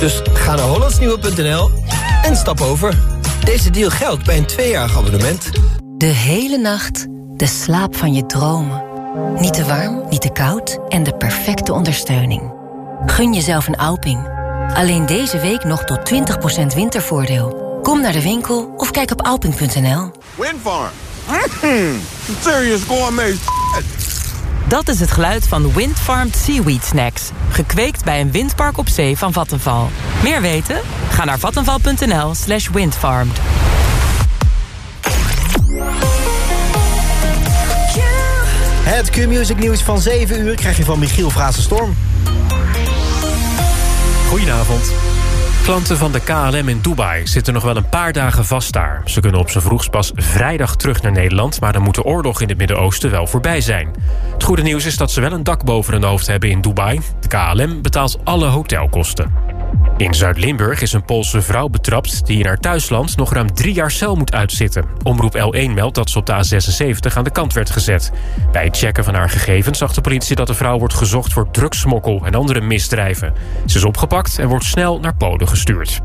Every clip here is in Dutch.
Dus ga naar hollandsnieuwe.nl en stap over. Deze deal geldt bij een tweejarig abonnement. De hele nacht de slaap van je dromen. Niet te warm, niet te koud en de perfecte ondersteuning. Gun jezelf een Alping. Alleen deze week nog tot 20% wintervoordeel. Kom naar de winkel of kijk op alping.nl. Windfarm. Mm, serious gourmet. Dat is het geluid van Windfarmed Seaweed Snacks. Gekweekt bij een windpark op zee van Vattenval. Meer weten? Ga naar vattenval.nl slash windfarmed. Het Q-Music nieuws van 7 uur krijg je van Michiel Frazenstorm. Goedenavond. Klanten van de KLM in Dubai zitten nog wel een paar dagen vast daar. Ze kunnen op z'n vroegst pas vrijdag terug naar Nederland... maar dan moet de oorlog in het Midden-Oosten wel voorbij zijn. Het goede nieuws is dat ze wel een dak boven hun hoofd hebben in Dubai. De KLM betaalt alle hotelkosten. In Zuid-Limburg is een Poolse vrouw betrapt... die in haar thuisland nog ruim drie jaar cel moet uitzitten. Omroep L1 meldt dat ze op de A76 aan de kant werd gezet. Bij het checken van haar gegevens zag de politie dat de vrouw wordt gezocht... voor drugsmokkel en andere misdrijven. Ze is opgepakt en wordt snel naar Polen gestuurd.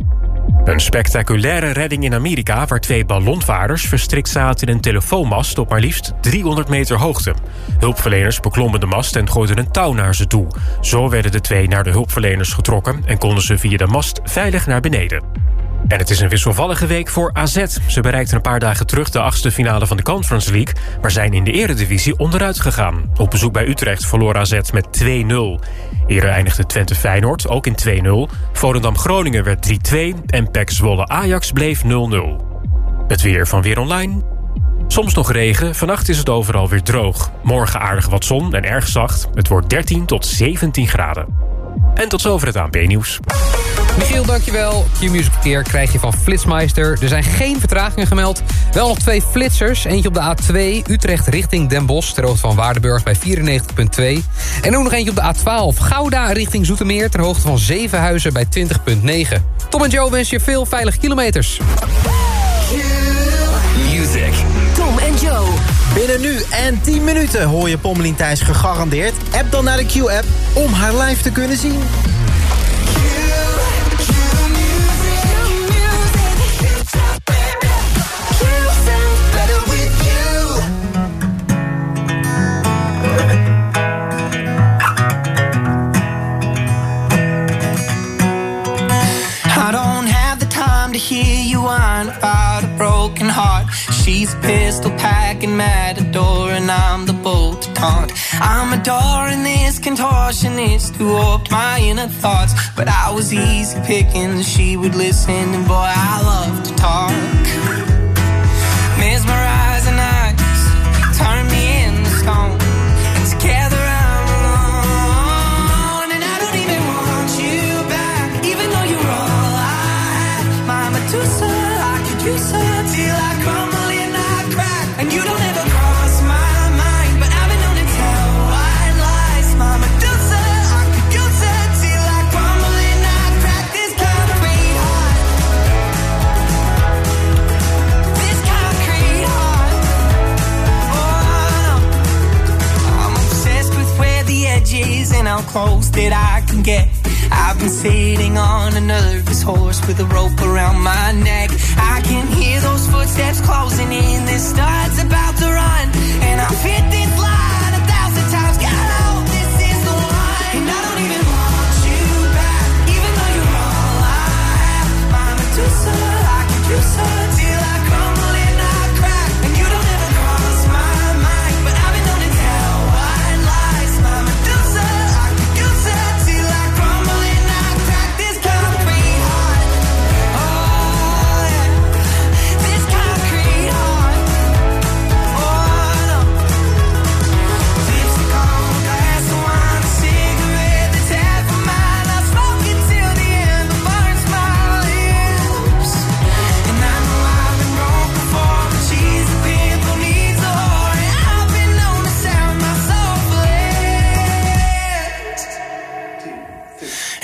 Een spectaculaire redding in Amerika... waar twee ballonvaarders verstrikt zaten in een telefoonmast... op maar liefst 300 meter hoogte. Hulpverleners beklommen de mast en gooiden een touw naar ze toe. Zo werden de twee naar de hulpverleners getrokken... en konden ze via de mast veilig naar beneden. En het is een wisselvallige week voor AZ. Ze bereikten een paar dagen terug de achtste finale van de Conference League... maar zijn in de eredivisie onderuit gegaan. Op bezoek bij Utrecht verloor AZ met 2-0. Eerder eindigde Twente Feyenoord ook in 2-0. Volendam Groningen werd 3-2 en PEC Zwolle Ajax bleef 0-0. Het weer van Weer Online. Soms nog regen, vannacht is het overal weer droog. Morgen aardig wat zon en erg zacht. Het wordt 13 tot 17 graden. En tot zover het ANP-nieuws. Michiel, dankjewel. Q-Music verkeer krijg je van Flitsmeister. Er zijn geen vertragingen gemeld. Wel nog twee flitsers. Eentje op de A2 Utrecht richting Den Bosch... ter hoogte van Waardenburg bij 94.2. En ook nog eentje op de A12 Gouda richting Zoetermeer... ter hoogte van Zevenhuizen bij 20.9. Tom en Joe wensen je veel veilige kilometers. Music. Tom en Joe. Binnen nu en 10 minuten hoor je Pommelien Thijs gegarandeerd. App dan naar de Q-app om haar live te kunnen zien. Hear you whine about a broken heart. She's pistol packing matador, and I'm the bolt to taunt. I'm adoring this contortionist who warped my inner thoughts. But I was easy picking, she would listen, and boy, I love to talk. And how close that I can get. I've been sitting on a nervous horse with a rope around my neck. I can hear those footsteps closing in. This start's about to run, and I've hit this line a thousand times. God, I hope this is the one. And I don't even want you back, even though you're all I have. My Medusa, I could use her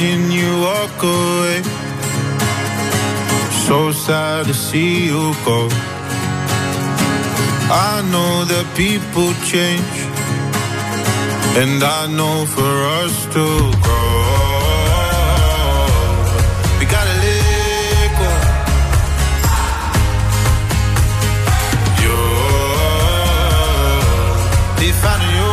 watching you walk away. So sad to see you go. I know that people change, and I know for us to grow. We gotta let go. Finding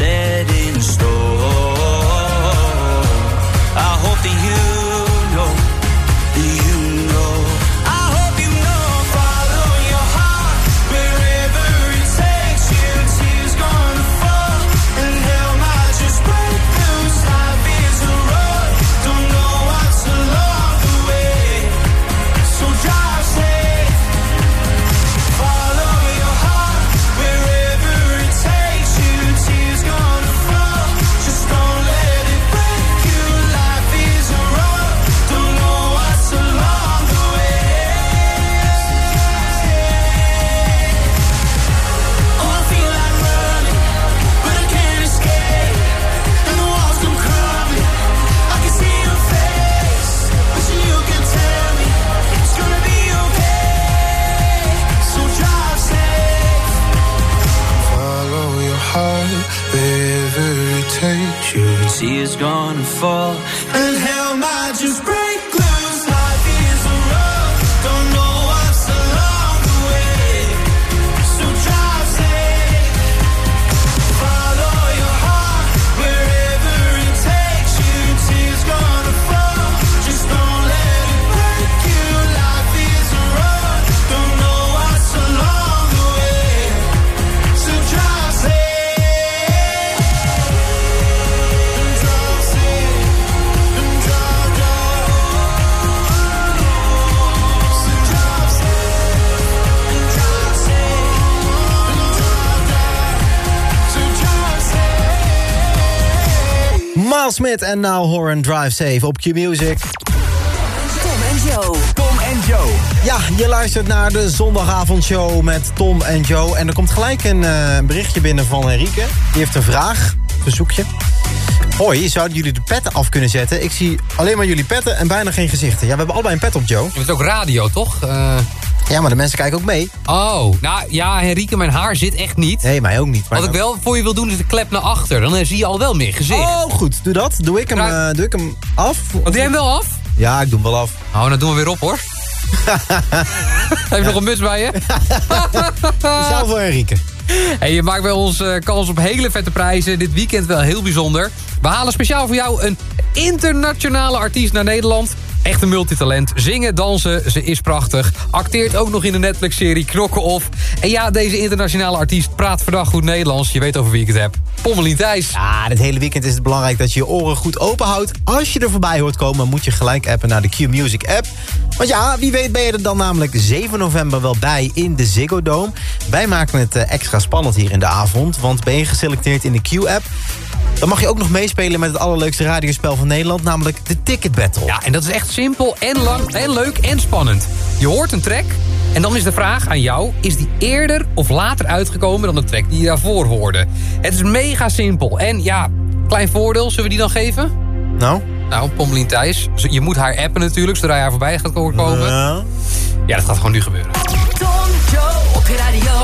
love En Now Horn Drive Safe op Q-Music. Tom en Joe. Tom en Joe. Ja, je luistert naar de zondagavondshow met Tom en Joe. En er komt gelijk een eh, berichtje binnen van Henrike. Die heeft een vraag, verzoekje. Hoi, zouden jullie de petten af kunnen zetten? Ik zie alleen maar jullie petten en bijna geen gezichten. Ja, we hebben allebei een pet op, Joe. Het is ook radio, toch? Eh, Ja, maar de mensen kijken ook mee. Oh, nou ja, Henrike, mijn haar zit echt niet. Nee, mij ook niet. Maar Wat ik wel voor je wil doen is de klep naar achter. Dan eh, zie je al wel meer gezicht. Oh, goed. Doe dat. Doe ik hem, eh, doe ik hem af? Doe jij hem wel af? Ja, ik doe hem wel af. Oh, dan doen we weer op, hoor. Heb je nog een muts bij je? Speciaal voor Henrike. Hey, je maakt bij ons eh, kans op hele vette prijzen. Dit weekend wel heel bijzonder. We halen speciaal voor jou een internationale artiest naar Nederland. Echt een multitalent. Zingen, dansen, ze is prachtig. Acteert ook nog in de Netflix-serie Knokken Off. En ja, deze internationale artiest praat vandaag goed Nederlands. Je weet over wie ik het heb. Pommelien Thijs. Ja, dit hele weekend is het belangrijk dat je je oren goed open houdt. Als je er voorbij hoort komen, moet je gelijk appen naar de Q-Music app. Want ja, wie weet ben je er dan namelijk 7 november wel bij in de Ziggo Dome. Wij maken het eh, extra spannend hier in de avond. Want ben je geselecteerd in de Q-app... dan mag je ook nog meespelen met het allerleukste radiospel van Nederland... namelijk de Ticket Battle. Ja, en dat is echt simpel en lang en leuk en spannend. Je hoort een track en dan is de vraag aan jou... is die eerder of later uitgekomen dan de track die je daarvoor hoorde? Het is mega simpel. En ja, klein voordeel, zullen we die dan geven? Nou? Nou, Pommelien Thijs, je moet haar appen natuurlijk... zodra je haar voorbij gaat komen. Ja. Ja, dat gaat gewoon nu gebeuren. Tom, Joe, op je radio.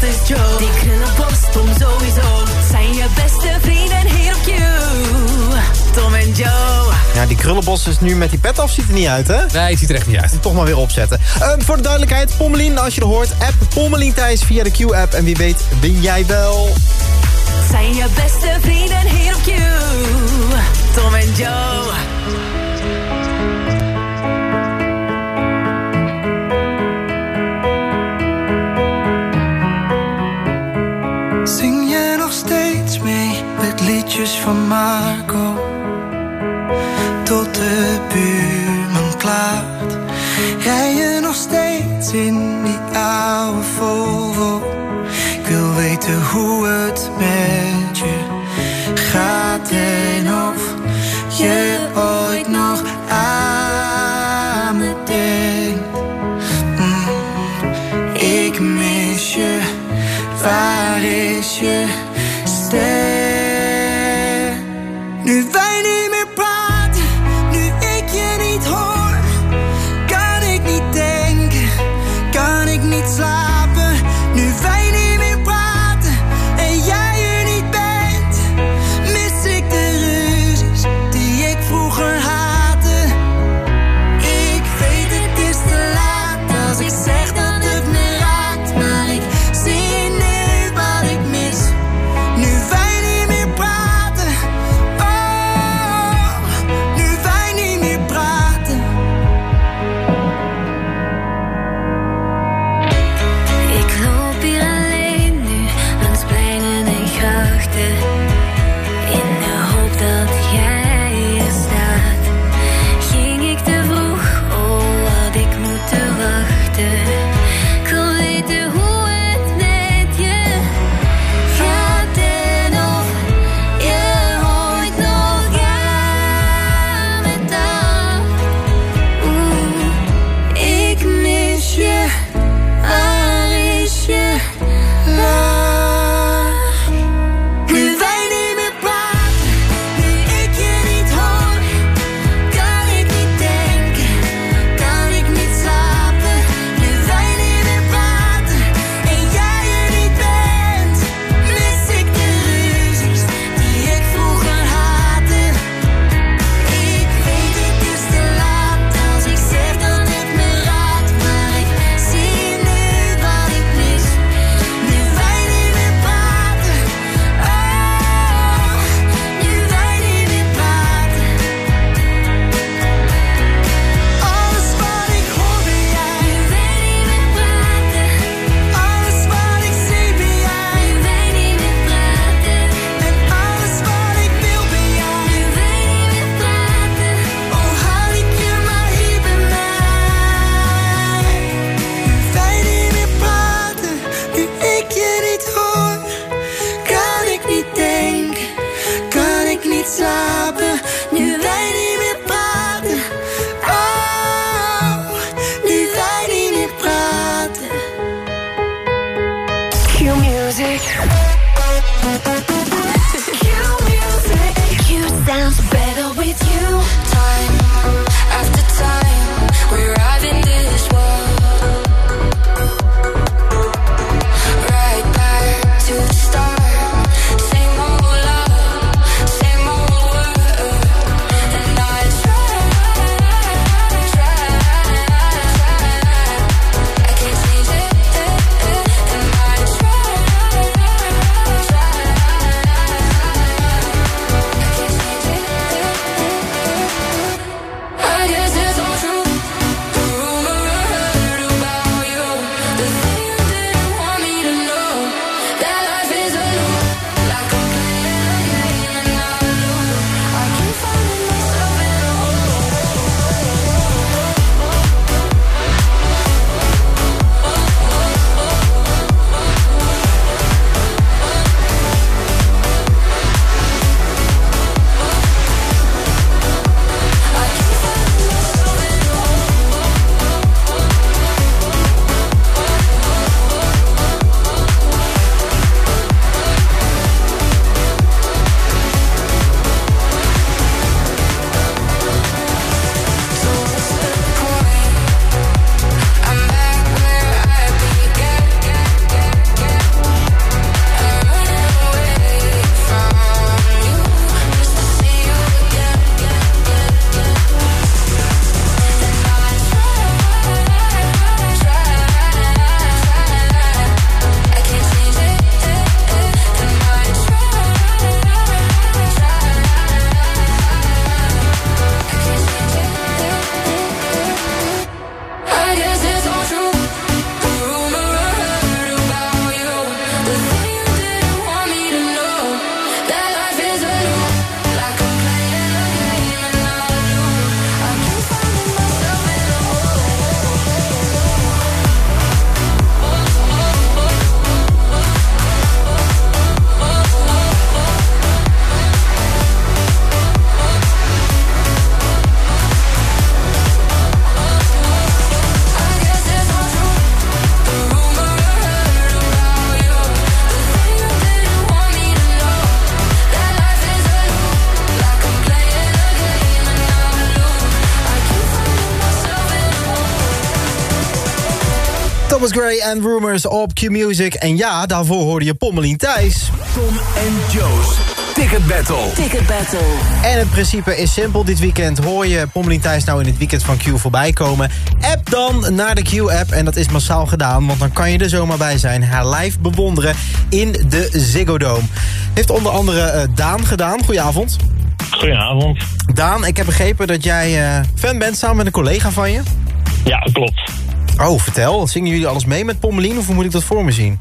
dat is Joe. Die krullenbos Tom sowieso. Zijn je beste vrienden hier op you. Tom en Joe. Ja, die krullenbos is nu met die pet af, ziet er niet uit, hè? Nee, het ziet er echt niet uit. Toch maar weer opzetten. Uh, voor de duidelijkheid, Pommelien, als je er hoort, app Pommelien Thijs via de Q-app. En wie weet, win jij wel. Zijn je beste vrienden hier op you. Tom en Joe. van Marco tot de buurman klaart. Rij je nog steeds in die oude Volvo? Ik wil weten hoe het met je gaat en of je ooit nog aan me denkt. Mm, ik mis je, waar is je? Stel op Q-Music. En ja, daarvoor hoorde je Pommelien Thijs. Tom en Joe's Ticket Battle. Ticket Battle. En het principe is simpel. Dit weekend hoor je Pommelien Thijs nou in het weekend van Q voorbij komen. App dan naar de Q-app. En dat is massaal gedaan, want dan kan je er zomaar bij zijn. Haar live bewonderen in de Ziggo Dome. Heeft onder andere eh, Daan gedaan. Goedenavond. Goedenavond. Daan, ik heb begrepen dat jij eh, fan bent samen met een collega van je. Ja, klopt. Oh, vertel. Zingen jullie alles mee met Pommelien of hoe moet ik dat voor me zien?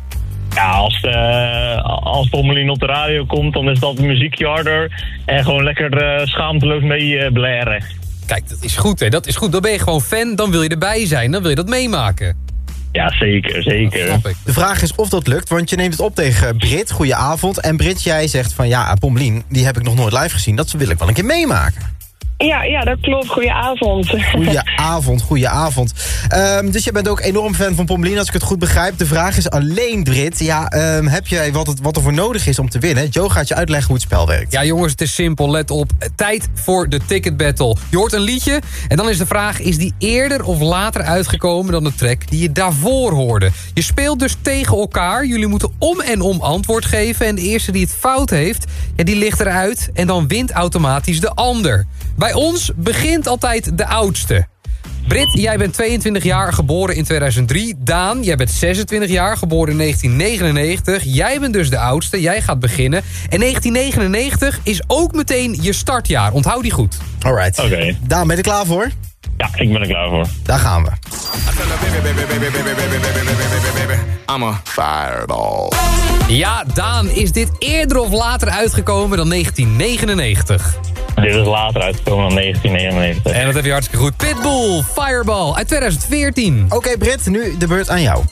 Ja, als, eh als Pommelien op de radio komt, dan is dat muziekje harder. En gewoon lekker eh, schaamteloos mee eh, blaren. Kijk, dat is goed, hè. Dat is goed. Dan ben je gewoon fan, dan wil je erbij zijn. Dan wil je dat meemaken. Ja, zeker, zeker. De vraag is of dat lukt, want je neemt het op tegen Brit. Goedenavond. En Brit, jij zegt van ja, Pommelien, die heb ik nog nooit live gezien. Dat wil ik wel een keer meemaken. Ja, ja, dat klopt. Goedenavond. Goedenavond, goedenavond. Ehm dus jij bent ook enorm fan van Pommelien, als ik het goed begrijp. De vraag is alleen, Brit, ja, ehm, heb jij wat, het, wat er voor nodig is om te winnen? Joe gaat je uitleggen hoe het spel werkt. Ja, jongens, het is simpel. Let op. Tijd voor de ticket battle. Je hoort een liedje en dan is de vraag... is die eerder of later uitgekomen dan de track die je daarvoor hoorde? Je speelt dus tegen elkaar. Jullie moeten om en om antwoord geven. En de eerste die het fout heeft, ja, die ligt eruit. En dan wint automatisch de ander. Bij ons begint altijd de oudste. Brit, jij bent 22 jaar, geboren in 2003. Daan, jij bent 26 jaar, geboren in 1999. Jij bent dus de oudste, jij gaat beginnen. En 1999 is ook meteen je startjaar. Onthoud die goed. Alright. Oké. Daan, ben je er klaar voor? Ja, ik ben er klaar voor. Daar gaan we. I'm a fireball. Ja, Daan, is dit eerder of later uitgekomen dan 1999? Dit is later uitgekomen dan 1999. En dat heb je hartstikke goed. Pitbull, Fireball, uit 2014. Oké, Brit, nu de beurt aan jou.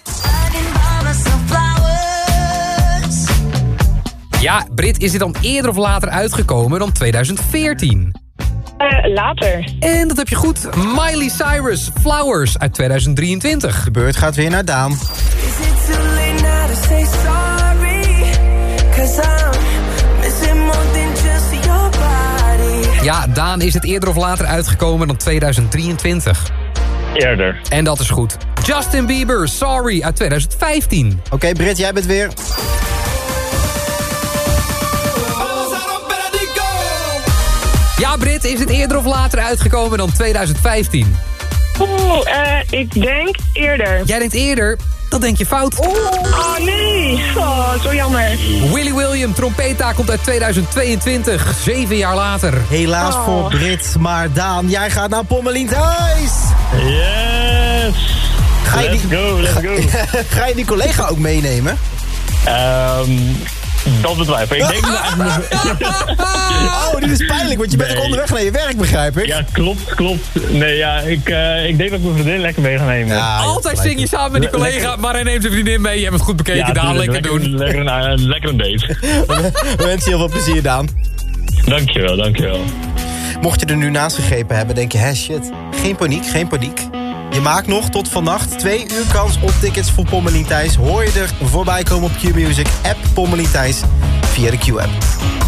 Ja, Brit, is dit dan eerder of later uitgekomen dan 2014? Eh, later. En dat heb je goed. Miley Cyrus, Flowers, uit 2023. De beurt gaat weer naar Daan. Is it too late now to say sorry? Cause I'm missing more than just your body. Ja, Daan, is het eerder of later uitgekomen dan 2023? Eerder. En dat is goed. Justin Bieber, Sorry, uit 2015. Oké, Brit, jij bent weer. Brit, is het eerder of later uitgekomen dan 2015? Oeh, eh, ik denk eerder. Jij denkt eerder, dat denk je fout. Oh nee, oh, zo jammer. Willy William, trompeta, komt uit 2022. Zeven jaar later. Helaas Oh. voor Brit, maar Daan, jij gaat naar Pommelien Thijs. Yes! Ga je Let's die- go, let's go. Ga je die collega ook meenemen? Ehm, dat betwijfel ik. Ik denk. Oh, dit is pijnlijk, want je bent Nee. ook onderweg naar je werk, begrijp ik. Ja, klopt, klopt. Nee, ja, ik, eh, ik denk dat ik mijn vriendin lekker mee ga nemen. Ja, Altijd zing je samen met die collega, maar hij neemt zijn vriendin mee. Je hebt het goed bekeken, Daan. tuurlijk, Lekker doen. Lekker, een, eh, lekker een date. We wensen je heel veel plezier, Daan. dankjewel, dankjewel. Mocht je er nu naast gegrepen hebben, denk je, hè shit. Geen paniek, geen paniek. Je maakt nog tot vannacht twee uur kans op tickets voor Pommelien Thijs. Hoor je er voorbij komen op Q-Music, app Pommelien Thijs via de Q-app.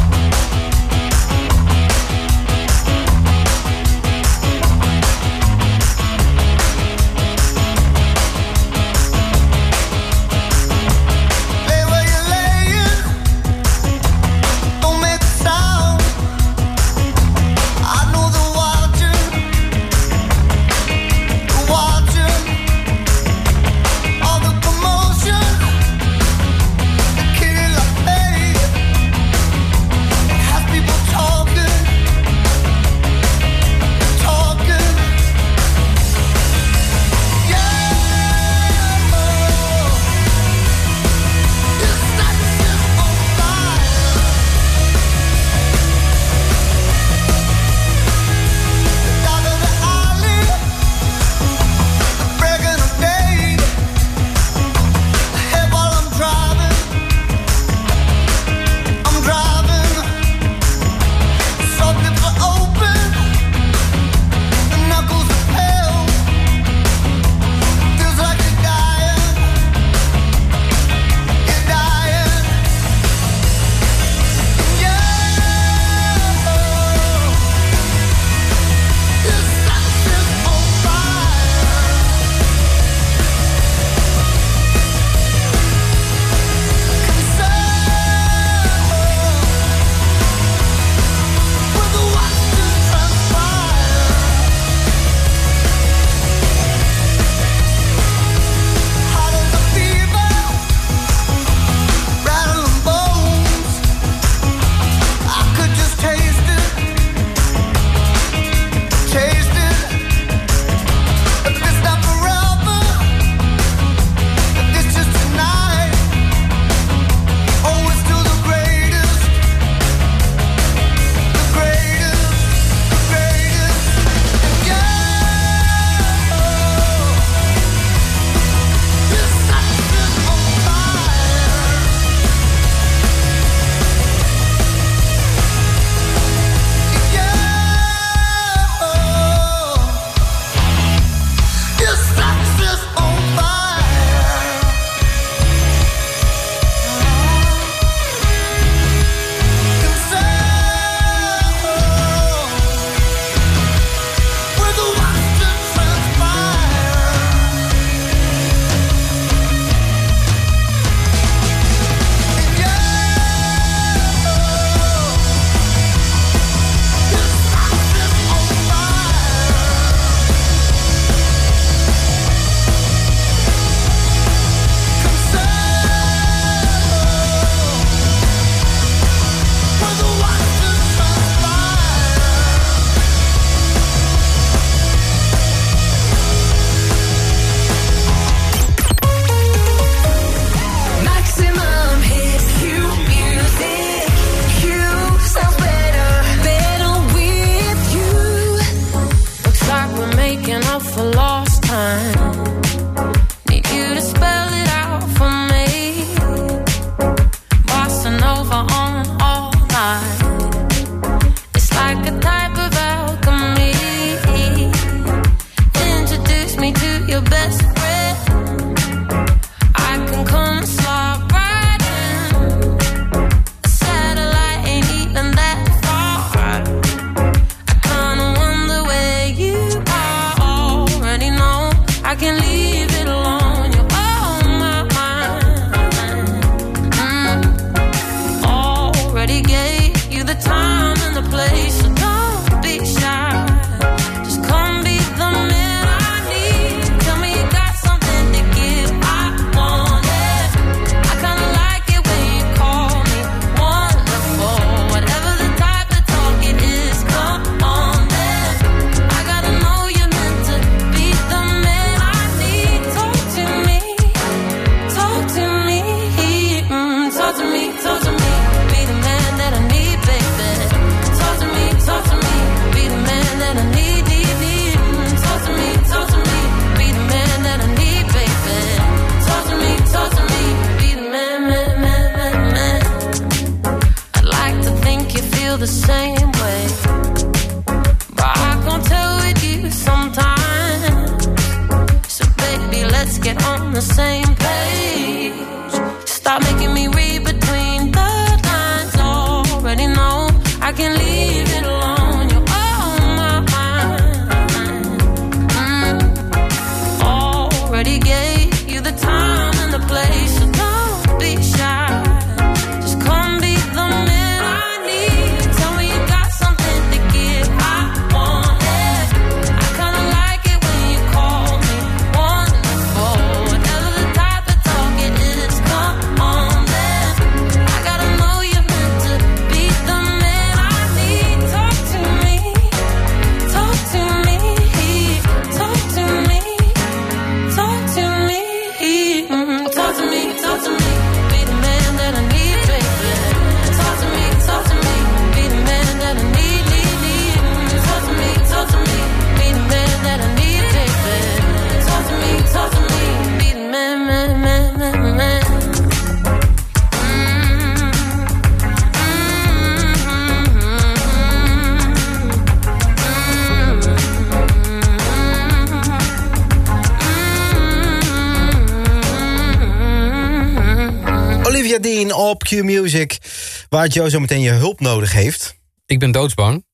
Waar Joe zo meteen je hulp nodig heeft. Ik ben doodsbang.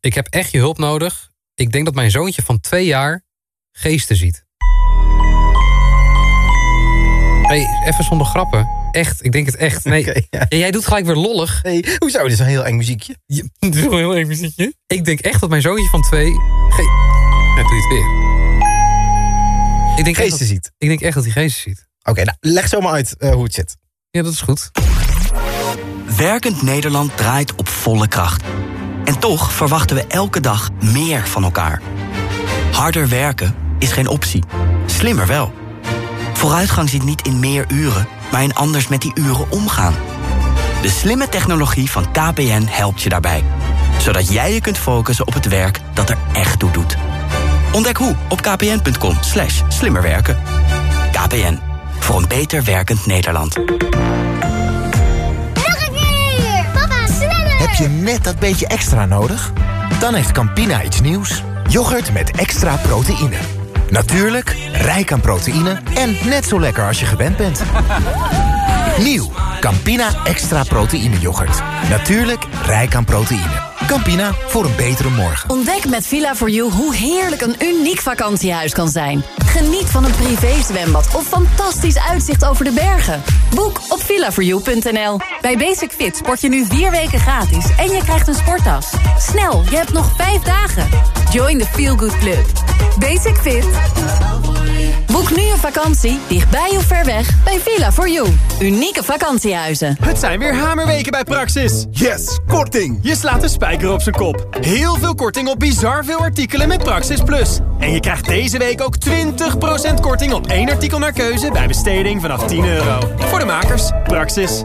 Ik heb echt je hulp nodig. Ik denk dat mijn zoontje van twee jaar geesten ziet. hey, even zonder grappen. Echt, ik denk het echt. Nee, ja, jij doet gelijk weer lollig. Hey, hoezo? Dit is een heel eng muziekje. Ja, dit is wel een heel eng muziekje. Ik denk echt dat mijn zoontje van twee... Ge ja, doe je het weer. Ik denk Geesten dat- ziet. Ik denk echt dat hij geesten ziet. Oké, nou, leg zo maar uit eh, hoe het zit. Ja, dat is goed. Werkend Nederland draait op volle kracht. En toch verwachten we elke dag meer van elkaar. Harder werken is geen optie. Slimmer wel. Vooruitgang zit niet in meer uren, maar in anders met die uren omgaan. De slimme technologie van KPN helpt je daarbij. Zodat jij je kunt focussen op het werk dat er echt toe doet. Ontdek hoe op kpn.com slimmerwerken. KPN, voor een beter werkend Nederland. Je net dat beetje extra nodig? Dan heeft Campina iets nieuws. Yoghurt met extra proteïne. Natuurlijk, rijk aan proteïne en net zo lekker als je gewend bent. Nieuw, Campina extra proteïne yoghurt. Natuurlijk, rijk aan proteïne. Campina, voor een betere morgen. Ontdek met Villa4You hoe heerlijk een uniek vakantiehuis kan zijn. Geniet van een privézwembad of fantastisch uitzicht over de bergen. Boek op villa4you.nl. Bij Basic Fit sport je nu vier weken gratis en je krijgt een sporttas. Snel, je hebt nog vijf dagen. Join the Feel Good Club. Basic Fit. Boek nu een vakantie, dichtbij of ver weg, bij Villa4You. Unieke vakantiehuizen. Het zijn weer hamerweken bij Praxis. Yes, korting. Je slaat de spijker op zijn kop. Heel veel korting op bizar veel artikelen met Praxis Plus. En je krijgt deze week ook 20% korting op één artikel naar keuze bij besteding vanaf 10 euro. Voor de makers, Praxis.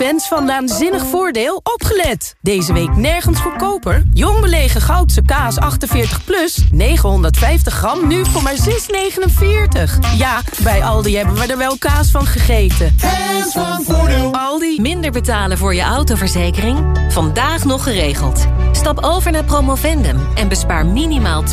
Fans van Naanzinnig Voordeel, opgelet! Deze week nergens goedkoper. Jong belegen Goudse kaas 48 plus, 950 gram, nu voor maar 6,49. Ja, bij Aldi hebben we er wel kaas van gegeten. Fans van Voordeel. Aldi. Minder betalen voor je autoverzekering? Vandaag nog geregeld. Stap over naar Promovendum en bespaar minimaal 20%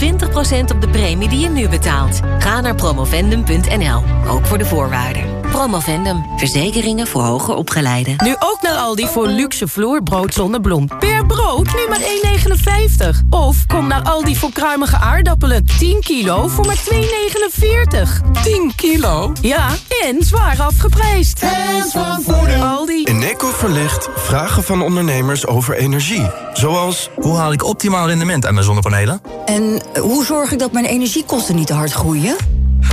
op de premie die je nu betaalt. Ga naar promovendum.nl, ook voor de voorwaarden. Promovendum. Verzekeringen voor hoger opgeleiden. Nu ook naar Aldi voor luxe vloerbrood zonder bloem. Per brood nu maar 1,59. Of kom naar Aldi voor kruimige aardappelen. 10 kilo voor maar 2,49. 10 kilo? Ja, en zwaar afgeprijsd. Hands van voordeel. Aldi. Eneco verlicht vragen van ondernemers over energie. Zoals... Hoe haal ik optimaal rendement aan mijn zonnepanelen? En hoe zorg ik dat mijn energiekosten niet te hard groeien?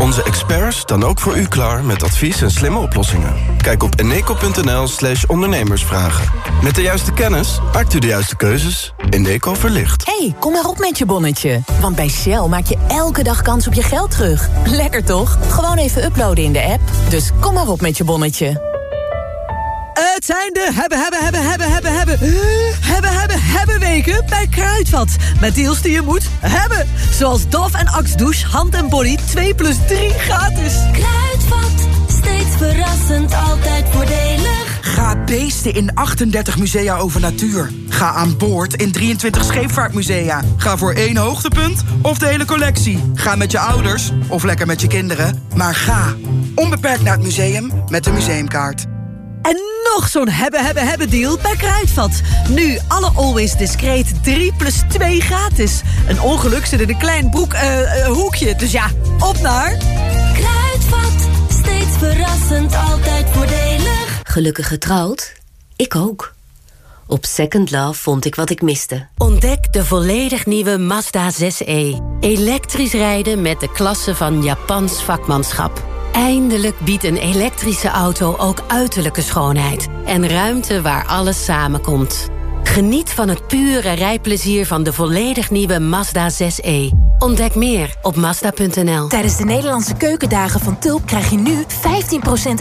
Onze experts staan ook voor u klaar met advies en slimme oplossingen. Kijk op eneco.nl slash ondernemersvragen. Met de juiste kennis maakt u de juiste keuzes. Eneco verlicht. hey, kom maar op met je bonnetje. Want bij Shell maak je elke dag kans op je geld terug. Lekker toch? Gewoon even uploaden in de app. Dus kom maar op met je bonnetje. Het zijn de hebben, hebben, hebben, hebben, hebben, hebben, hebben, hebben, hebben weken bij Kruidvat. Met deals die je moet hebben. Zoals Dove en Axe Douche, hand en body 2 plus 3 gratis. Kruidvat, steeds verrassend, altijd voordelig. Ga beesten in 38 musea over natuur. Ga aan boord in 23 scheepvaartmusea. Ga voor één hoogtepunt of de hele collectie. Ga met je ouders of lekker met je kinderen. Maar ga onbeperkt naar het museum met de museumkaart. En nog zo'n hebben, hebben, hebben deal bij Kruidvat. Nu alle Always Discreet 3 plus 2 gratis. Een ongeluk zit in een klein broek, eh, eh, hoekje. Dus ja, op naar... Kruidvat, steeds verrassend, altijd voordelig. Gelukkig getrouwd? Ik ook. Op Second Love vond ik wat ik miste. Ontdek de volledig nieuwe Mazda 6e. Elektrisch rijden met de klasse van Japans vakmanschap. Eindelijk biedt een elektrische auto ook uiterlijke schoonheid. En ruimte waar alles samenkomt. Geniet van het pure rijplezier van de volledig nieuwe Mazda 6e. Ontdek meer op Mazda.nl. Tijdens de Nederlandse keukendagen van Tulp krijg je nu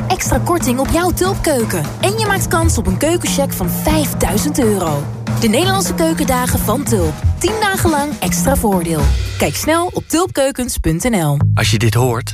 15% extra korting op jouw Tulpkeuken. En je maakt kans op een keukencheck van 5000 euro. De Nederlandse keukendagen van Tulp. 10 dagen lang extra voordeel. Kijk snel op tulpkeukens.nl. Als je dit hoort,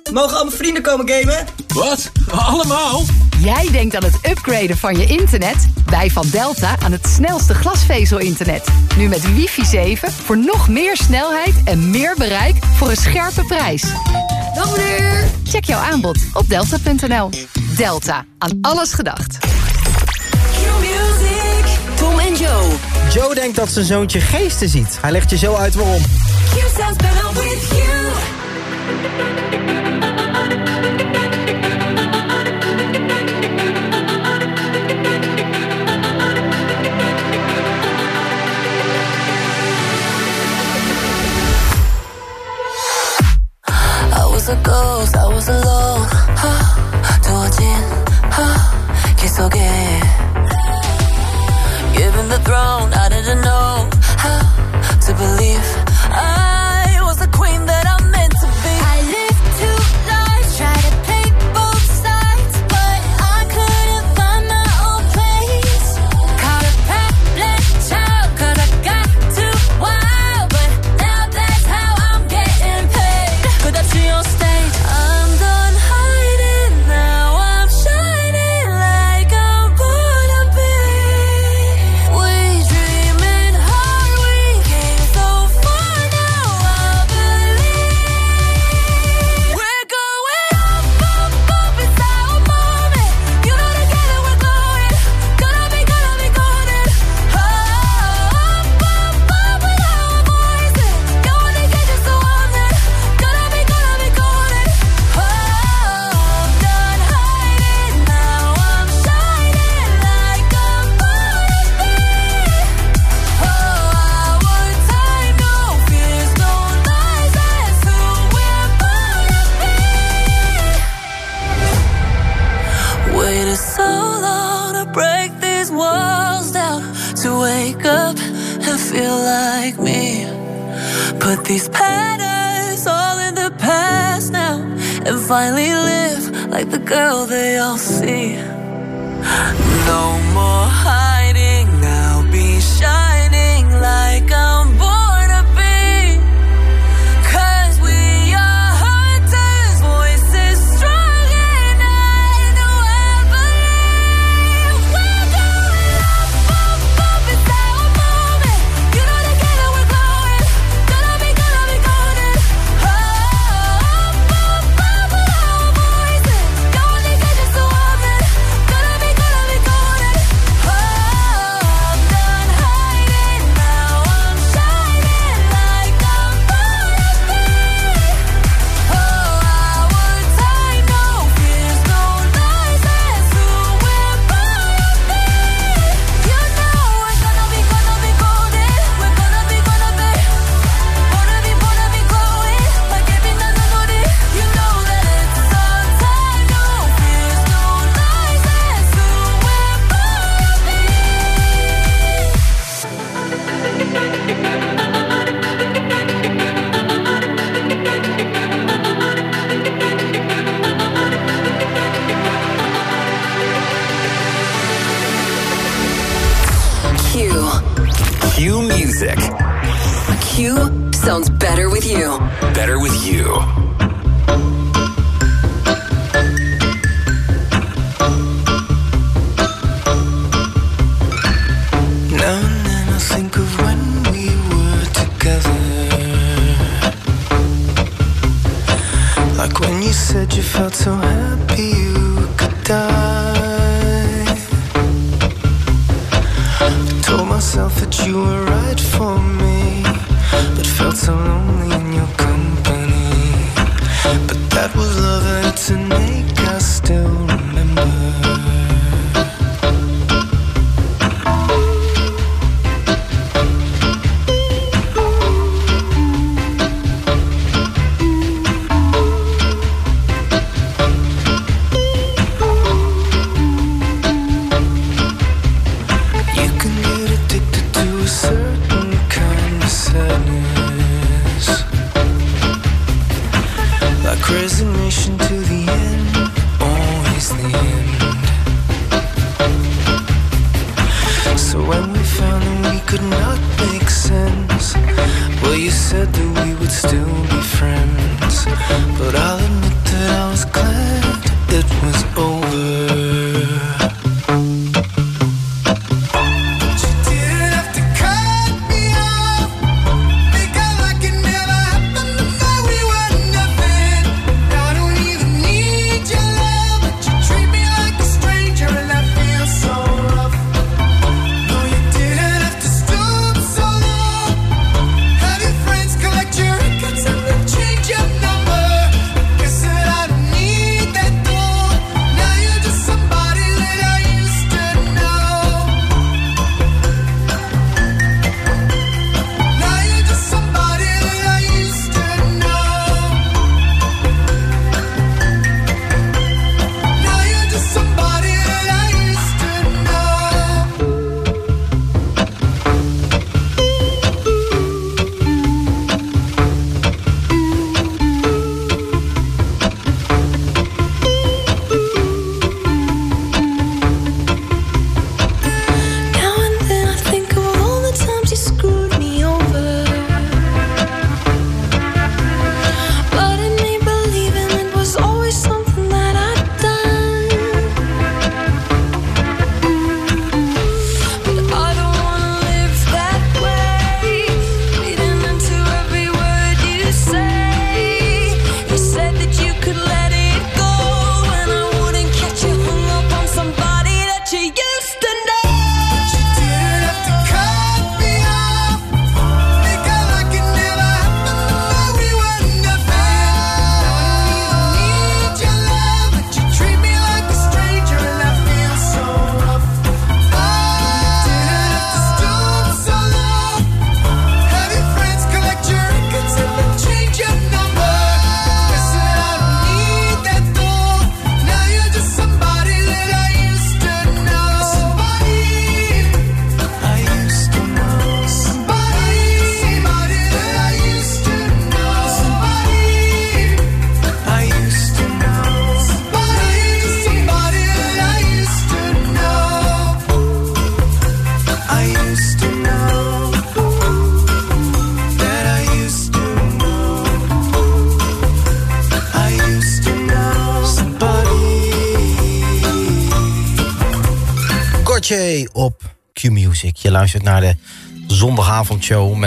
mogen al mijn vrienden komen gamen? Wat? Allemaal? Jij denkt aan het upgraden van je internet? Wij van Delta aan het snelste glasvezel-internet. Nu met wifi 7 voor nog meer snelheid en meer bereik voor een scherpe prijs. Dag meneer! Check jouw aanbod op delta.nl. Delta, aan alles gedacht. Q-music, Tom en Joe. Joe denkt dat zijn zoontje geesten ziet. Hij legt je zo uit waarom. Q sounds better with you. a ghost, I was alone. 하, 두어진 하, 길 속에 Given the throne, I didn't know how to believe And finally live like the girl they all see. No more hiding now, be shining like I'm when we were together. Like when you said you felt so happy you could die. I told myself that you were right for me, that was love and it's an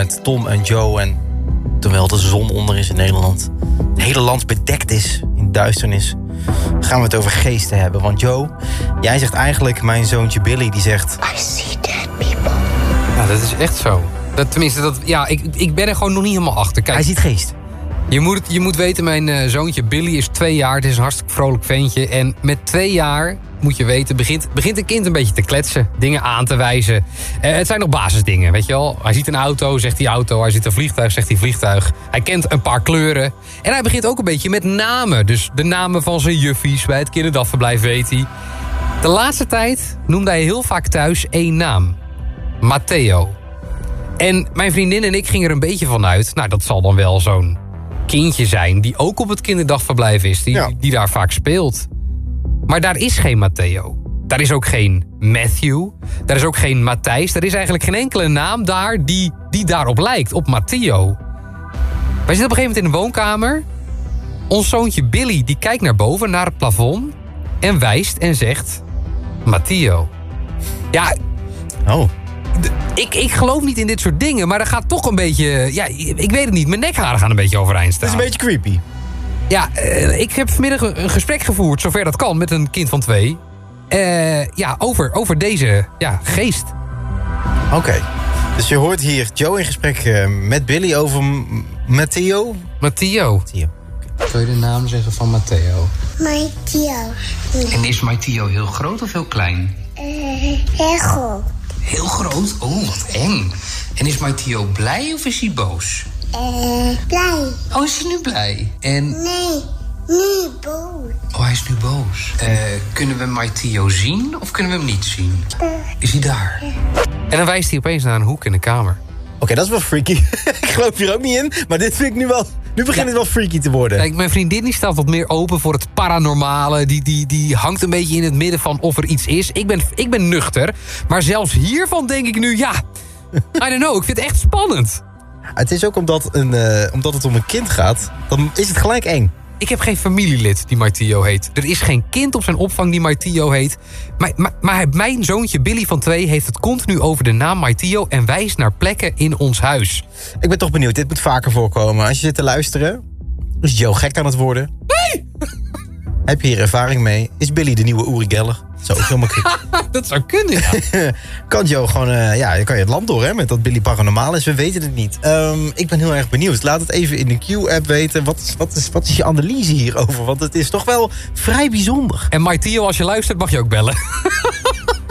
met Tom en Joe. En terwijl de zon onder is in Nederland... het hele land bedekt is in duisternis... gaan we het over geesten hebben. Want Joe, jij zegt eigenlijk... mijn zoontje Billy, die zegt... I see dead people. Ja, dat is echt zo. Dat, tenminste, dat, ja, ik, ik ben er gewoon nog niet helemaal achter. Kijk, Hij ziet geest. Je moet, je moet weten, mijn eh, zoontje Billy is twee jaar. Het is een hartstikke vrolijk ventje. En met twee jaar, moet je weten, begint, begint een kind een beetje te kletsen. Dingen aan te wijzen. Eh, het zijn nog basisdingen, weet je wel. Hij ziet een auto, zegt hij auto. Hij ziet een vliegtuig, zegt hij vliegtuig. Hij kent een paar kleuren. En hij begint ook een beetje met namen. Dus de namen van zijn juffies bij het kinderdagverblijf weet hij. De laatste tijd noemde hij heel vaak thuis één naam. Matteo. En mijn vriendin en ik gingen er een beetje van uit... nou, dat zal dan wel zo'n kindje zijn... die ook op het kinderdagverblijf is, die, die daar vaak speelt. Maar daar is geen Matteo. Daar is ook geen Matthew. Daar is ook geen Matthijs. Er is eigenlijk geen enkele naam daar die, die daarop lijkt, op Matteo. Wij zitten op een gegeven moment in de woonkamer. Ons zoontje Billy die kijkt naar boven, naar het plafond... en wijst en zegt... Matteo. Ja... Oh. Ik, ik geloof niet in dit soort dingen, maar er gaat toch een beetje... Ja, ik weet het niet. Mijn nekharen gaan een beetje overeind staan. Dat is een beetje creepy. Ja, eh, ik heb vanmiddag een, gesprek gevoerd, zover dat kan, met een kind van twee. Eh, ja, over, over deze ja, geest. Oké. Dus je hoort hier Joe in gesprek eh, met Billy over Matteo. Matteo. Matteo. Kun je de naam zeggen van Matteo? Matteo. En is Matteo heel groot of heel klein? Eh, heel goed. Heel groot? Oh, wat eng. En is Matteo blij of is hij boos? Eh, blij. Oh, is hij nu blij? En... Nee, niet boos. Oh, hij is nu boos. Eh, kunnen we Matteo zien of kunnen we hem niet zien? Is hij daar? En dan wijst hij opeens naar een hoek in de kamer. Oké, dat is wel freaky. ik geloof hier ook niet in, maar dit vind ik nu wel... Nu begint het wel freaky te worden. Kijk, mijn vriendin die staat wat meer open voor het paranormale. Die, die, die hangt een beetje in het midden van of er iets is. Ik ben, ik ben nuchter. Maar zelfs hiervan denk ik nu, ja... I don't know, ik vind het echt spannend. Het is ook omdat, een, eh, omdat het om een kind gaat, dan is het gelijk eng. Ik heb geen familielid die Martio heet. Er is geen kind op zijn opvang die Martio heet. Maar, maar, maar mijn zoontje Billy van twee heeft het continu over de naam Martio... en wijst naar plekken in ons huis. Ik ben toch benieuwd, dit moet vaker voorkomen. Als je zit te luisteren, is Joe gek aan het worden? Nee! Heb je hier ervaring mee? Is Billy de nieuwe Uri Geller? Zou ook helemaal kunnen. dat zou kunnen, ja. kan Joe gewoon, eh, ja, dan kan je het land door hè, met dat Billy paranormaal is. We weten het niet. Ehm, ik ben heel erg benieuwd. Laat het even in de Q-app weten. Wat is, wat, is, wat is je analyse hierover? Want het is toch wel vrij bijzonder. En Martio, als je luistert, mag je ook bellen.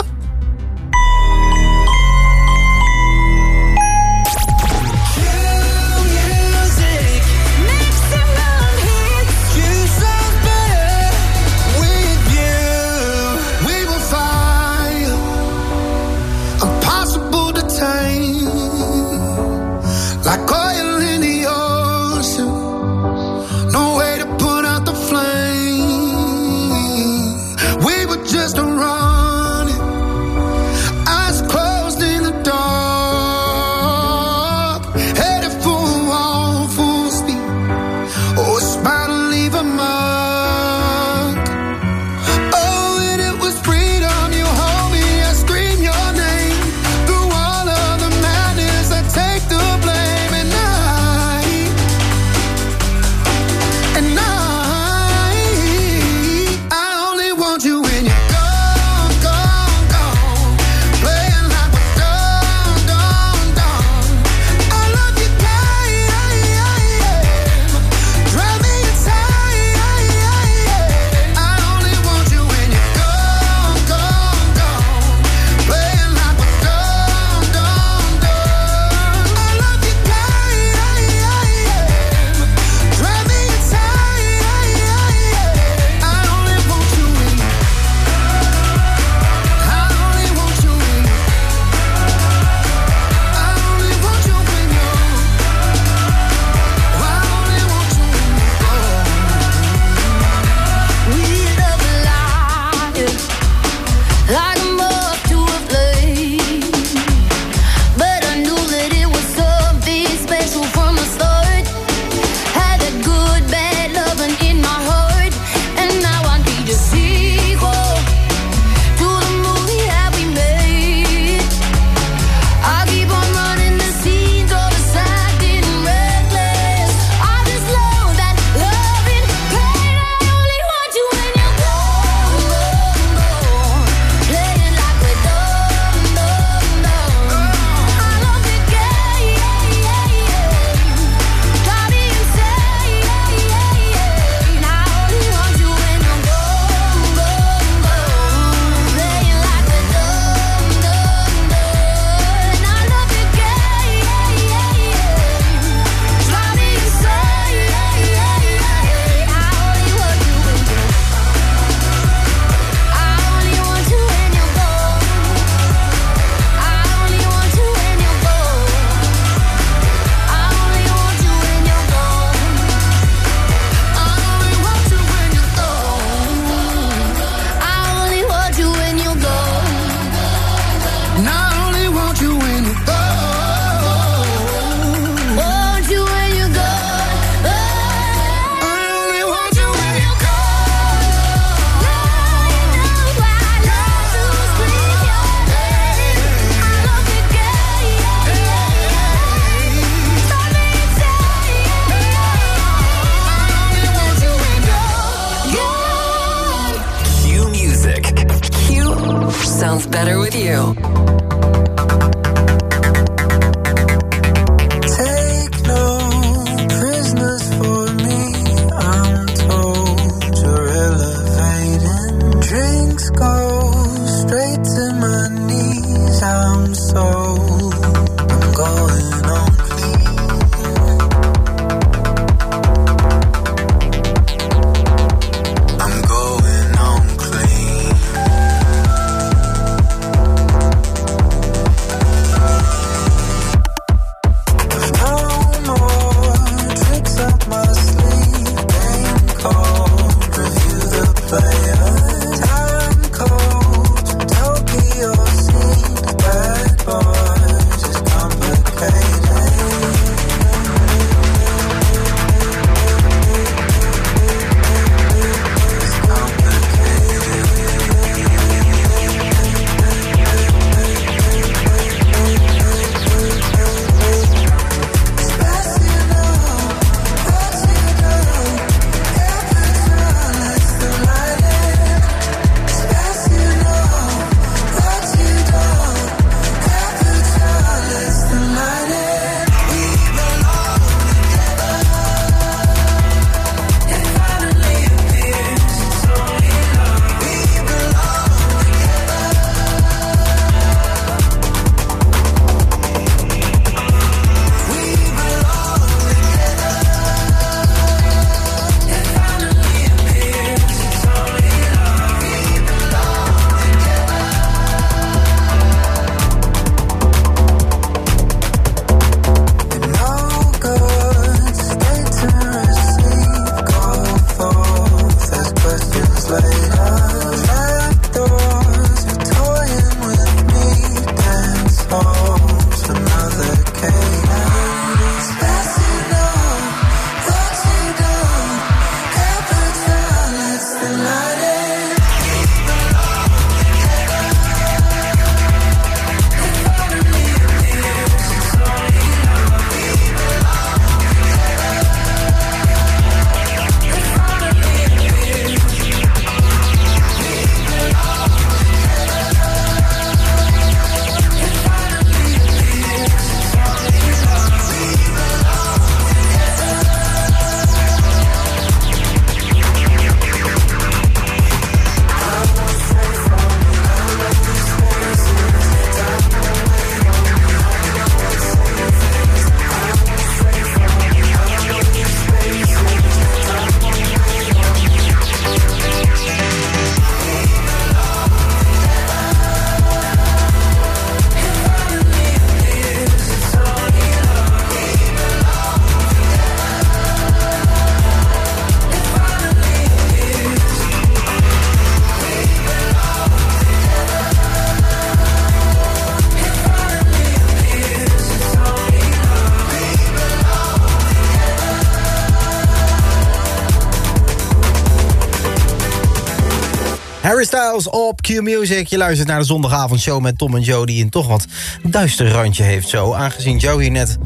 Harry Styles op Q Music. Je luistert naar de zondagavondshow met Tom en Joe... die een toch wat duister randje heeft zo. Aangezien Joe hier net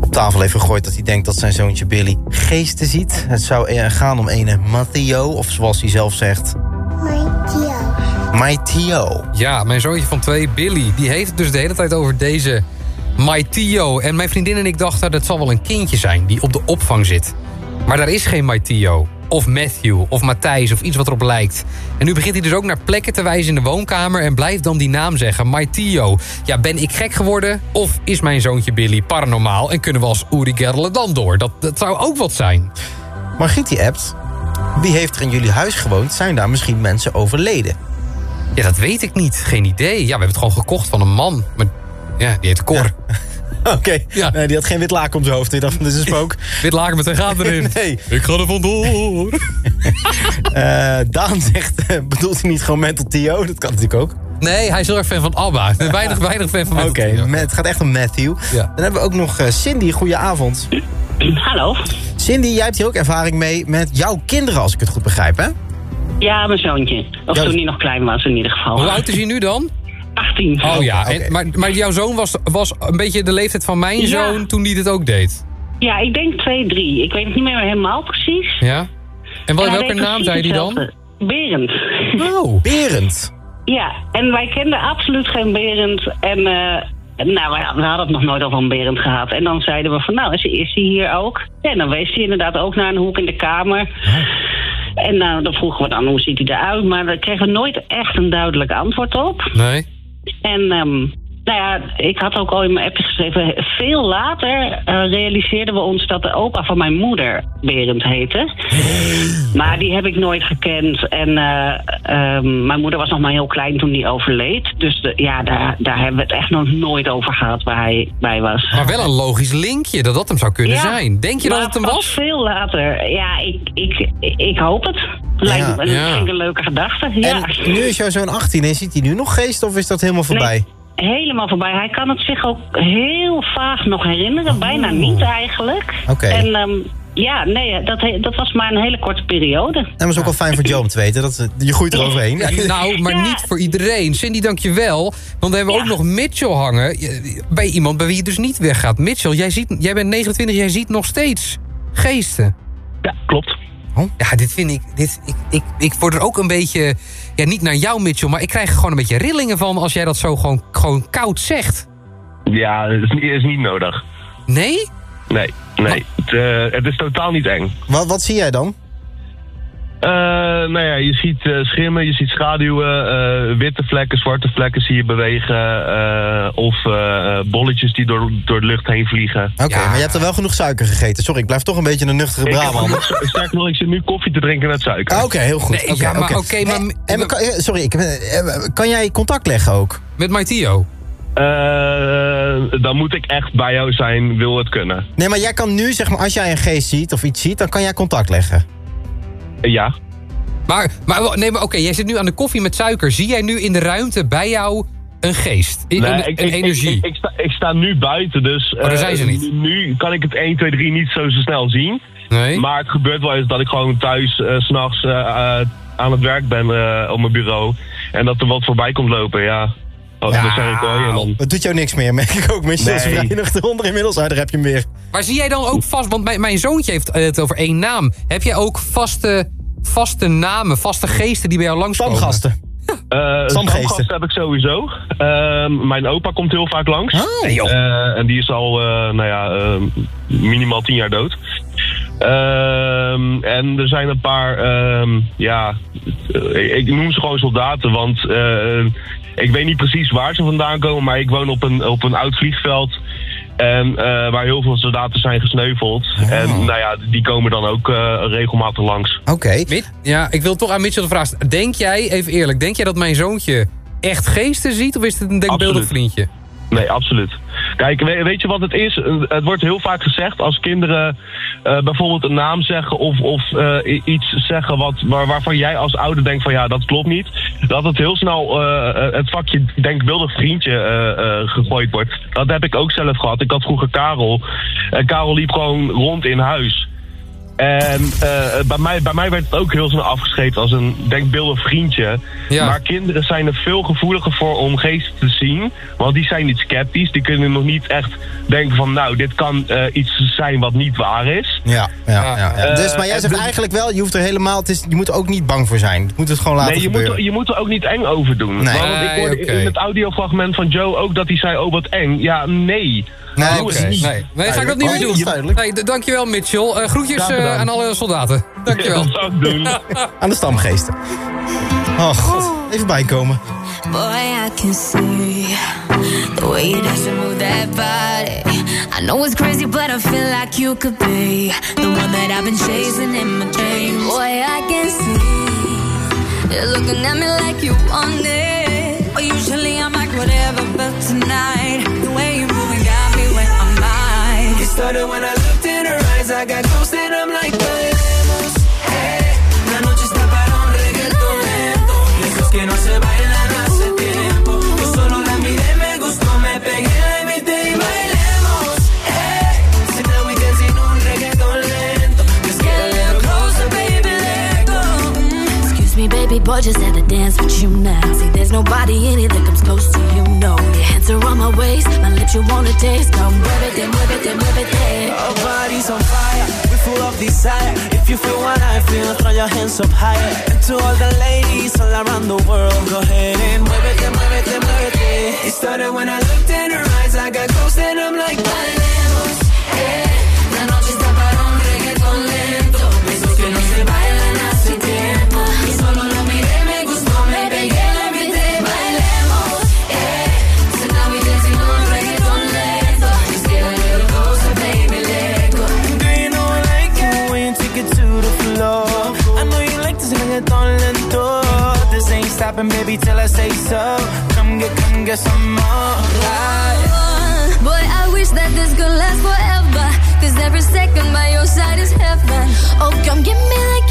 op tafel heeft gegooid... dat hij denkt dat zijn zoontje Billy geesten ziet. Het zou eh, gaan om ene Matteo, of zoals hij zelf zegt... Maitio. Ja, mijn zoontje van twee, Billy, die heeft het dus de hele tijd over deze Maitio. En mijn vriendin en ik dachten, dat zal wel een kindje zijn die op de opvang zit. Maar daar is geen Maitio. Of Matthew, of Matthijs, of iets wat erop lijkt. En nu begint hij dus ook naar plekken te wijzen in de woonkamer... en blijft dan die naam zeggen, Maitio. Ja, ben ik gek geworden? Of is mijn zoontje Billy paranormaal... en kunnen we als Uri dan door? Dat, dat zou ook wat zijn. Margriet die appt... Wie heeft er in jullie huis gewoond? Zijn daar misschien mensen overleden? Ja, dat weet ik niet. Geen idee. Ja, we hebben het gewoon gekocht van een man. Maar ja, die heet Cor. Oké, nee, die had geen wit laken om zijn hoofd. Die dacht, dit is een spook. Wit laken met een gaat erin. nee. Ik ga er vandoor. Eh, Daan zegt, eh, bedoelt hij niet gewoon Mental Tio? Dat kan natuurlijk ook. Nee, hij is heel erg fan van ABBA. Ik weinig, weinig fan van Oké, het gaat echt om Matthew. Dan hebben we ook nog eh, Cindy. Goedenavond. Hallo. Cindy, jij hebt hier ook ervaring mee met jouw kinderen, als ik het goed begrijp, hè? Ja, mijn zoontje. Of toen hij nog klein was in ieder geval. Hoe oud is hij nu dan? 18. Oh ja, en, maar, maar jouw zoon was, was een beetje de leeftijd van mijn Ja. zoon toen hij dit ook deed. Ja, ik denk 2, 3. Ik weet het niet meer helemaal precies. Ja? En hij welke naam zei hij dan? Berend. Oh. Berend. Ja, en wij kenden absoluut geen Berend. En eh, nou, we, hadden het nog nooit over een Berend gehad. En dan zeiden we van, nou, is, is hij hier ook? Ja, en dan wees hij inderdaad ook naar een hoek in de kamer. En nou, dan vroegen we dan, hoe ziet hij eruit? Maar daar kregen we nooit echt een duidelijk antwoord op. Nee. En ehm, nou ja, ik had ook al in mijn appje geschreven. Veel later eh, realiseerden we ons dat de opa van mijn moeder Berend heette. Maar die heb ik nooit gekend. En eh, ehm, mijn moeder was nog maar heel klein toen die overleed. Dus de- ja, daar, daar hebben we het echt nog nooit over gehad waar hij bij was. Maar wel een logisch linkje dat dat hem zou kunnen Ja, zijn. Denk je dat het hem was? veel later. Ja, ik, ik, ik hoop het. Lijkt me Ja. dat vind ik een leuke gedachte. Ja. En nu is jouw zoon 18 en ziet hij nu nog geest of is dat helemaal voorbij? Helemaal voorbij. Hij kan het zich ook heel vaag nog herinneren. Bijna niet eigenlijk. Oh. Oké. En ehm, ja, nee, dat, dat was maar een hele korte periode. En dat is ook wel fijn voor Joe om te weten. Dat, eh, je groeit eroverheen. Ja, nou, maar niet voor iedereen. Cindy, dank je wel. Want dan hebben we ook nog Mitchell hangen. Bij iemand bij wie je dus niet weggaat. Mitchell, jij, ziet, jij bent 29, jij ziet nog steeds geesten. Ja, klopt. Ja, dit vind ik... Dit, ik, ik, ik word er ook een beetje... Ja, niet naar jou, Mitchell, maar ik krijg er gewoon een beetje rillingen van... als jij dat zo gewoon, gewoon koud zegt. Ja, het is niet, is niet nodig. Nee? Nee, nee. Het, eh, het is totaal niet eng. Wat, wat zie jij dan? Eh, nou ja, je ziet eh, schimmen, je ziet schaduwen, eh, witte vlekken, zwarte vlekken zie je bewegen. eh, of eh, bolletjes die door, door de lucht heen vliegen. Oké, maar je hebt er wel genoeg suiker gegeten. Sorry, ik blijf toch een beetje een nuchtere Ik heb Brabant. nog- Sterker nog, ik zit nu koffie te drinken met suiker. Ah, Oké, heel goed. Nee, Oké, ja, maar oké. oké, maar- En- en we kan- sorry, ik, kan jij contact leggen ook? Met Maitio? Eh, dan moet ik echt bij jou zijn, wil het kunnen. Nee, maar jij kan nu, zeg maar, als jij een geest ziet of iets ziet... dan kan jij contact leggen. Eh, ja. Maar, maar, nee, maar oké, jij zit nu aan de koffie met suiker. Zie jij nu in de ruimte bij jou een geest? Een, Nee, een, ik, een ik- energie? Ik, ik, sta, ik sta nu buiten, dus... Oh, daar zijn ze eh, niet. Nu, kan ik het 1, 2, 3 niet zo, zo snel zien. Nee. Maar het gebeurt wel eens dat ik gewoon thuis 's s'nachts eh, eh, aan het werk ben op mijn bureau. En dat er wat voorbij komt lopen, ja. Oh, Ja, dat zeg ik hoor. En dan... Het doet jou niks meer, merk ik ook. Michel is Nee. vrij nuchter onder inmiddels. Ah, daar heb je hem weer. Maar zie jij dan ook vast, want mijn, mijn zoontje heeft het over één naam. Heb jij ook vaste, vaste namen, vaste geesten die bij jou langskomen? Stamgasten. Eh, stamgasten heb ik sowieso. Ehm, mijn opa komt heel vaak langs. Oh. Eh, en die is al, eh, nou ja, eh, minimaal tien jaar dood. Ehm, en er zijn een paar, ehm, ja, eh, ik noem ze gewoon soldaten, want eh, ik weet niet precies waar ze vandaan komen, maar ik woon op een, op een oud vliegveld. En eh, waar heel veel soldaten zijn gesneuveld. En nou ja, die komen dan ook eh, regelmatig langs. Oké. Ja, ik wil toch aan Mitchell de vraag stellen. Denk jij, even eerlijk, denk jij dat mijn zoontje echt geesten ziet? Of is het een denkbeeldig vriendje? Nee, absoluut. Kijk, we- weet je wat het is? Eh, Het wordt heel vaak gezegd als kinderen eh, bijvoorbeeld een naam zeggen of, of eh, iets zeggen wat, waar, waarvan jij als ouder denkt van ja, dat klopt niet. Dat het heel snel het vakje denkbeeldig vriendje gegooid wordt. Dat heb ik ook zelf gehad. Ik had vroeger Karel. En Karel liep gewoon rond in huis. En eh, bij, mij, bij mij werd het ook heel snel afgeschreven als een denkbeeldig vriendje. Ja. Maar kinderen zijn er veel gevoeliger voor om geesten te zien. Want die zijn niet sceptisch. Die kunnen nog niet echt denken van... nou, dit kan eh, iets zijn wat niet waar is. Ja, ja, ja. ja. Eh, dus, maar jij zegt eigenlijk wel, je hoeft er helemaal, het is, je moet er ook niet bang voor zijn. Je moet het gewoon laten nee, je gebeuren. moet, er- je moet er ook niet eng over doen. Nee. Want ik hoorde oké. in het audiofragment van Joe ook dat hij zei... oh, wat eng. Ja, nee. Nee. Nee, nee ga ik dat niet meer dat doen. is duidelijk. Nee, dankjewel Mitchell. Groetjes gedaan. aan alle soldaten. Dankjewel. Dat zou ik doen. Aan de stamgeesten. Oh god, even bijkomen. Boy, I can see the way you dance and move that body. I know it's crazy, but I feel like you could be the one that I've been chasing in my dreams. Boy, I can see you're looking at me like you want it. But usually I'm like whatever, but tonight the way you moving got me where I'm mine. It started when I eyes, I I'm like, hey. La noche está para un reggaeton lento, esos que no se bailan hace tiempo. Yo solo la miré, me gustó, me pegué, la invité y bailemos, hey. So now we un reggaeton lento, just get a little closer, baby, let go. Excuse me, baby boy, just dance with you now. See, there's nobody in it that comes close to you, no. Your hands are on my waist, my lips you wanna taste. Come muévete, muévete, muévete. Our bodies on fire, we're full of desire. If you feel what I feel, throw your hands up higher. And to all the ladies all around the world, go ahead and muévete, muévete, muévete. It then move it. It started when I looked in her eyes, I got close and I'm like, bailemos, baby, till I say so. Come get, come get some more. Right. Boy, I wish that this could last forever. Cause every second by your side is heaven. Oh, come give me that,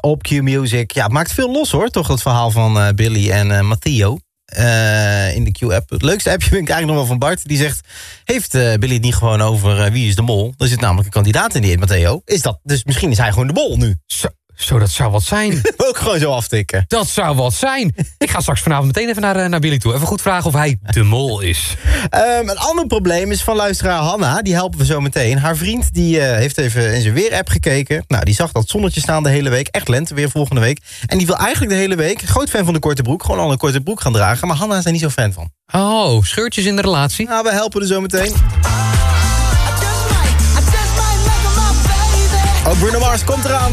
Op Q-Music. Ja, het maakt veel los hoor, toch het verhaal van eh, Billy en eh Matteo. eh, in de Q-app. Het leukste appje vind ik eigenlijk nog wel van Bart. Die zegt, heeft Billy het niet gewoon over wie is de mol? Er zit namelijk een kandidaat in die heet Matteo. Is dat, dus misschien is hij gewoon de mol nu. Zo, zo dat zou wat zijn. Ook gewoon zo aftikken. Dat zou wat zijn. Ik ga straks vanavond meteen even naar, eh, naar Billy toe. Even goed vragen of hij de mol is. Ehm, een ander probleem is van luisteraar Hanna. Die helpen we zo meteen. Haar vriend die, eh, heeft even in zijn weerapp gekeken. Nou, die zag dat zonnetje staan de hele week. Echt lente weer volgende week. En die wil eigenlijk de hele week, groot fan van de korte broek... gewoon al een korte broek gaan dragen. Maar Hanna is daar niet zo fan van. Oh, scheurtjes in de relatie? Nou, we helpen er zo meteen. Ook Bruno Mars komt eraan.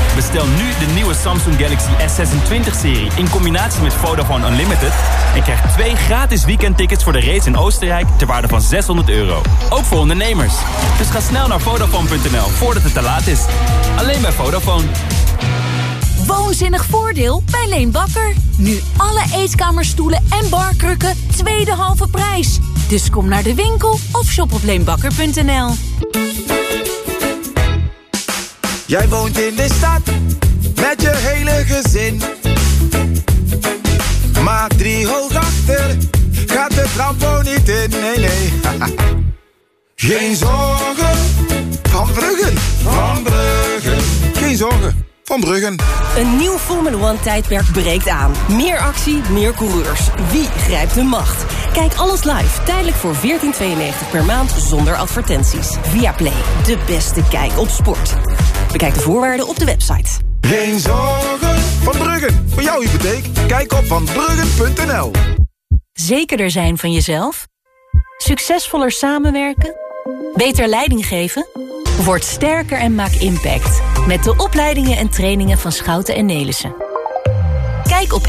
Bestel nu de nieuwe Samsung Galaxy S26-serie in combinatie met Vodafone Unlimited... en krijg twee gratis weekendtickets voor de race in Oostenrijk ter waarde van 600 euro. Ook voor ondernemers. Dus ga snel naar Vodafone.nl voordat het te laat is. Alleen bij Vodafone. Woonzinnig voordeel bij Leen Bakker. Nu alle eetkamerstoelen en barkrukken tweede halve prijs. Dus kom naar de winkel of shop op leenbakker.nl. Jij woont in de stad met je hele gezin. Maar drie hoog achter gaat de trampo niet in, nee, nee. Geen zorgen van Bruggen, van Bruggen. Geen zorgen van Bruggen. Een nieuw Formula One tijdperk breekt aan. Meer actie, meer coureurs. Wie grijpt de macht? Kijk alles live, tijdelijk voor 14,92 per maand zonder advertenties. Via Play, de beste kijk op sport. Bekijk de voorwaarden op de website. Geen zorgen van Bruggen. Voor jouw hypotheek, kijk op vanbruggen.nl. Zekerder zijn van jezelf? Succesvoller samenwerken? Beter leiding geven? Word sterker en maak impact. Met de opleidingen en trainingen van Schouten en Nelissen. Kijk op